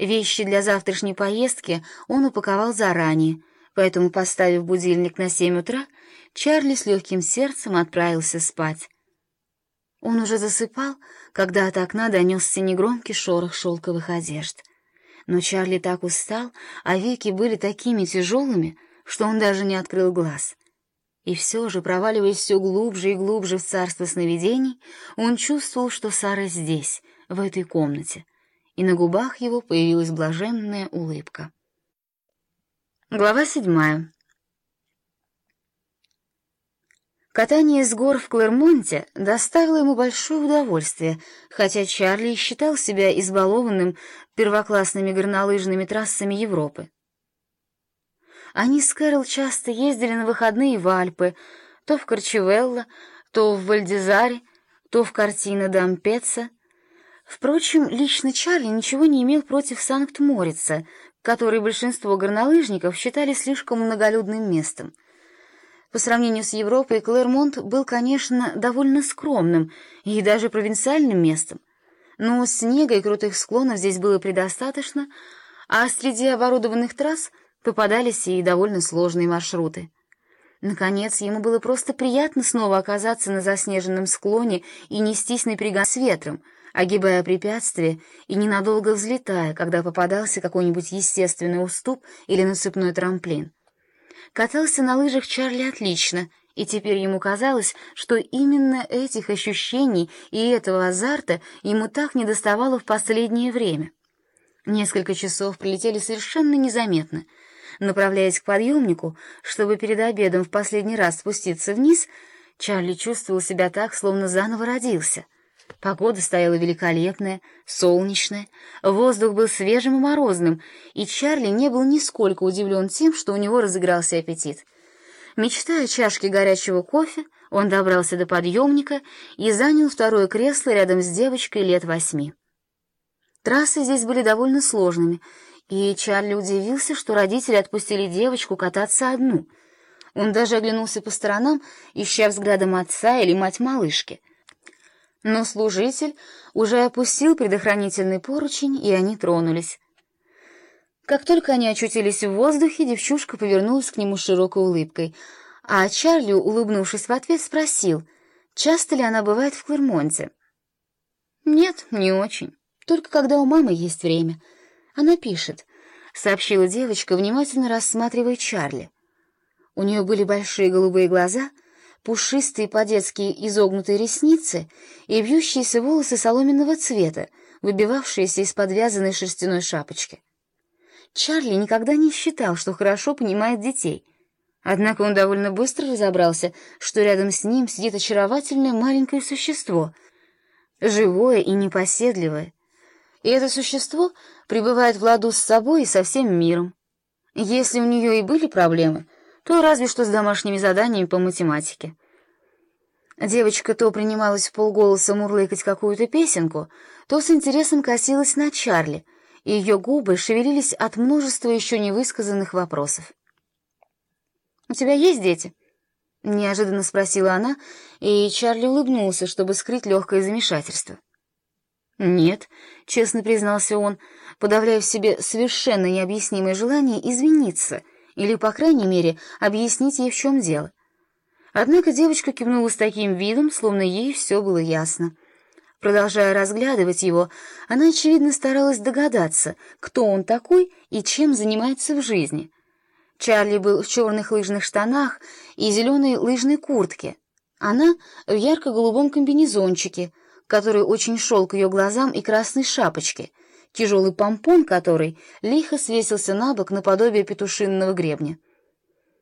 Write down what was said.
Вещи для завтрашней поездки он упаковал заранее, поэтому, поставив будильник на семь утра, Чарли с легким сердцем отправился спать. Он уже засыпал, когда от окна донесся негромкий шорох шелковых одежд. Но Чарли так устал, а веки были такими тяжелыми, что он даже не открыл глаз. И все же, проваливаясь все глубже и глубже в царство сновидений, он чувствовал, что Сара здесь, в этой комнате, и на губах его появилась блаженная улыбка. Глава седьмая. Катание с гор в Клермонте доставило ему большое удовольствие, хотя Чарли считал себя избалованным первоклассными горнолыжными трассами Европы. Они с Кэрол часто ездили на выходные в Альпы, то в Корчевелло, то в Вальдезаре, то в Картино Дампеца. Впрочем, лично Чарли ничего не имел против Санкт-Морица, который большинство горнолыжников считали слишком многолюдным местом. По сравнению с Европой, Клермонт был, конечно, довольно скромным и даже провинциальным местом, но снега и крутых склонов здесь было предостаточно, а среди оборудованных трасс попадались и довольно сложные маршруты. Наконец, ему было просто приятно снова оказаться на заснеженном склоне и нестись на с ветром, огибая препятствия и ненадолго взлетая, когда попадался какой-нибудь естественный уступ или насыпной трамплин. Катался на лыжах Чарли отлично, и теперь ему казалось, что именно этих ощущений и этого азарта ему так недоставало в последнее время. Несколько часов пролетели совершенно незаметно — Направляясь к подъемнику, чтобы перед обедом в последний раз спуститься вниз, Чарли чувствовал себя так, словно заново родился. Погода стояла великолепная, солнечная, воздух был свежим и морозным, и Чарли не был нисколько удивлен тем, что у него разыгрался аппетит. Мечтая о чашке горячего кофе, он добрался до подъемника и занял второе кресло рядом с девочкой лет восьми. Трассы здесь были довольно сложными, и Чарли удивился, что родители отпустили девочку кататься одну. Он даже оглянулся по сторонам, ища взглядом отца или мать малышки. Но служитель уже опустил предохранительный поручень, и они тронулись. Как только они очутились в воздухе, девчушка повернулась к нему широкой улыбкой, а Чарли, улыбнувшись в ответ, спросил, часто ли она бывает в Клермонте. «Нет, не очень. Только когда у мамы есть время». Она пишет, — сообщила девочка, внимательно рассматривая Чарли. У нее были большие голубые глаза, пушистые по-детски изогнутые ресницы и вьющиеся волосы соломенного цвета, выбивавшиеся из подвязанной шерстяной шапочки. Чарли никогда не считал, что хорошо понимает детей. Однако он довольно быстро разобрался, что рядом с ним сидит очаровательное маленькое существо, живое и непоседливое, и это существо пребывает в ладу с собой и со всем миром. Если у нее и были проблемы, то разве что с домашними заданиями по математике. Девочка то принималась в полголоса мурлыкать какую-то песенку, то с интересом косилась на Чарли, и ее губы шевелились от множества еще невысказанных вопросов. «У тебя есть дети?» — неожиданно спросила она, и Чарли улыбнулся, чтобы скрыть легкое замешательство. «Нет», — честно признался он, подавляя в себе совершенно необъяснимое желание извиниться или, по крайней мере, объяснить ей, в чем дело. Однако девочка кивнула с таким видом, словно ей все было ясно. Продолжая разглядывать его, она, очевидно, старалась догадаться, кто он такой и чем занимается в жизни. Чарли был в черных лыжных штанах и зеленой лыжной куртке. Она в ярко-голубом комбинезончике — который очень шел к ее глазам и красной шапочке, тяжелый помпон которой лихо свесился на бок наподобие петушинного гребня.